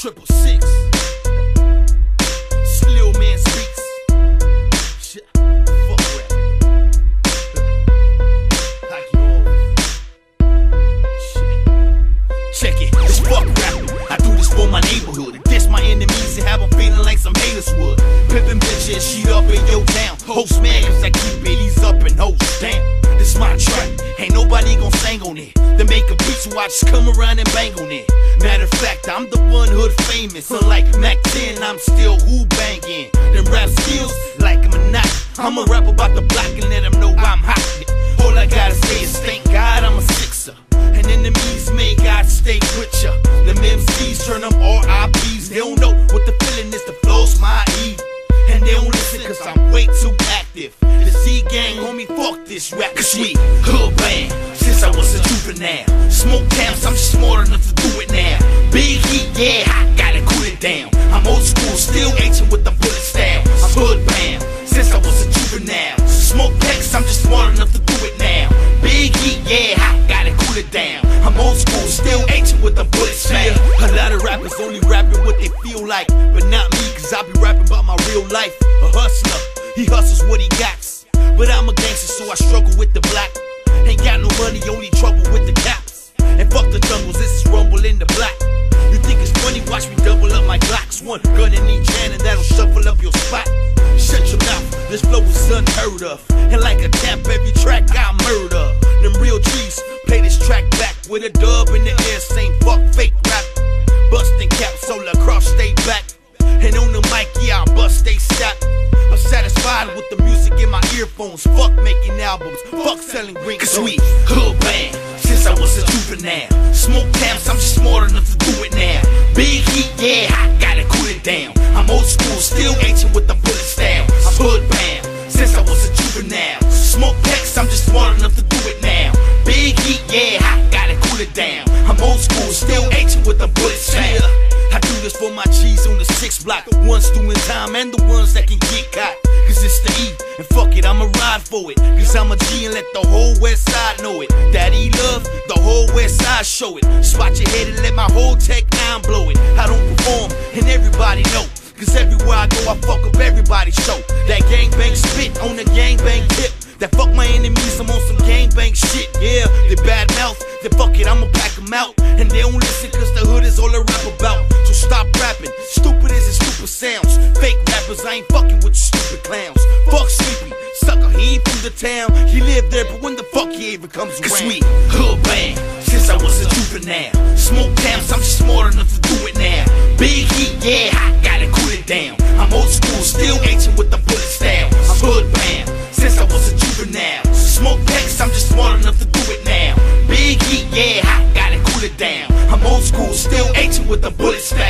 Triple six. Slil man speaks. Shit. Fuck rap. Like Shit. Check it. It's fuck rap. I do this for my neighborhood. And diss my enemies and have them feeling like some haters would. Pippin' bitches, she up in your town. Host man, cause I keep babies up and hoes down. This my track. Ain't nobody gon' sing on it. Just come around and bang on it. Matter of fact, I'm the one hood famous. Unlike Mac 10, I'm still who banging. Them rap skills, like I'm a knot. I'ma rap about the block and let them know I'm hot. All I gotta say is thank God I'm a sixer. And enemies may God stay with ya. Them MCs turn them RIPs. They don't know what the feeling is to flows my E. And they don't listen cause I'm way too active. The Z gang, homie, fuck this rap. Cause we hood band I was a juvenile. Smoke camps, I'm just smart enough to do it now. Big heat, yeah, I gotta cool it down. I'm old school, still ancient with the bullet style. I'm hood band since I was a juvenile. Smoke packs, I'm just smart enough to do it now. Big heat, yeah, I gotta cool it down. I'm old school, still ancient with the bullet style. A lot of rappers only rapping what they feel like, but not me, cause I be rapping about my real life. A hustler, he hustles what he got. But I'm a gangster, so I struggle with the black. Ain't got money, only trouble with the caps. And fuck the jungles, this is rumble in the black. You think it's funny? Watch me double up my Glocks. One gun in each hand, and that'll shuffle up your spot. Shut your mouth, this flow is unheard of. And like a tap, every track I murder. Them real trees play this track back with a dub in the air, albums, fuck selling green. Cause we hood band since I was a juvenile. Smoke camps, I'm just smart enough to do it now. Big heat, yeah, I gotta cool it down. I'm old school, still ancient with the bullet style. I'm hood band since I was a juvenile. Smoke packs, I'm just smart enough to do it now. Big heat, yeah, I gotta cool it down. I'm old school, still ancient with the bullet style. I do this for my G's on the block. Ones doing time and the ones that can get caught. Cause it's the E, and fuck it, I'ma ride for it. Cause I'm a G and let the whole west side know it. Daddy love, the whole west side show it. Spot your head and let my whole tech nine blow it. I don't perform, and everybody know. Cause everywhere I go, I fuck up everybody's show. That gangbang spit on the gangbang tip. That fuck my enemies, I'm on some gangbang shit. Yeah, they bad mouth, then fuck it, I'ma pack them out. And they don't listen cause the hood is all I rap about. So stop rapping, stupid as it stupid sounds. Fake rappers, I ain't fucking with you stupid clowns. Fuck Sleepy, sucker, he ain't from the town. He lived there, but when the fuck he even comes around? Cause we hood bang, since I was a juvenile. Smoke camps, I'm just smart enough to do it now. Big heat, yeah, I gotta cool it down. I'm old school, still ancient with the with the bullet style.